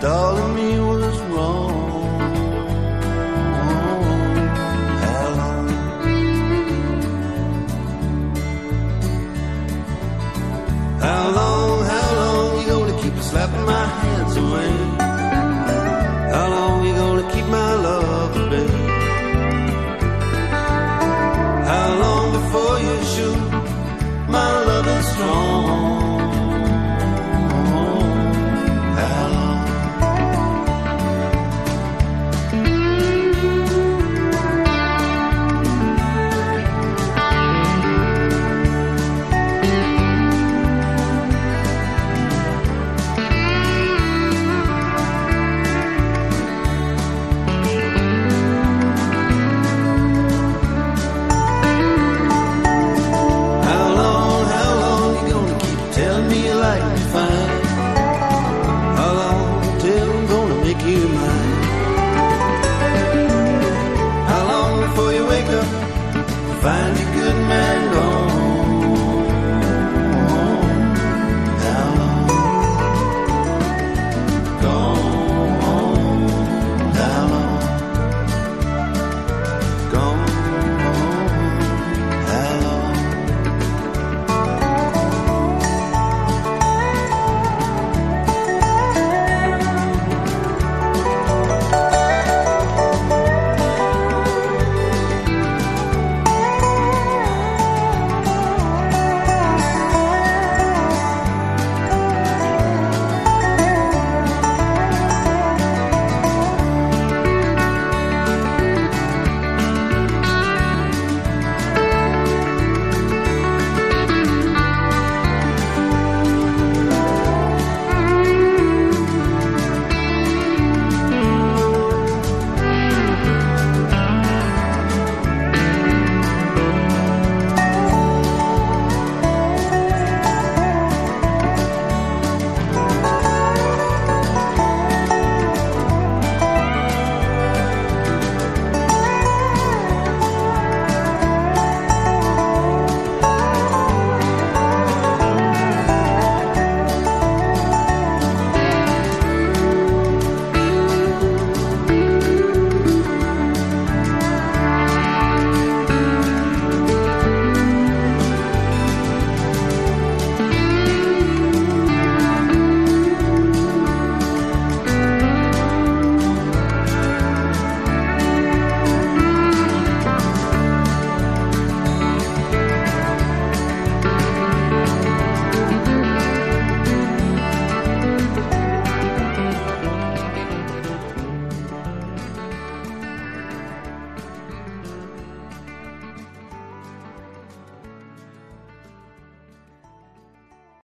Stalling me was wrong. find a good.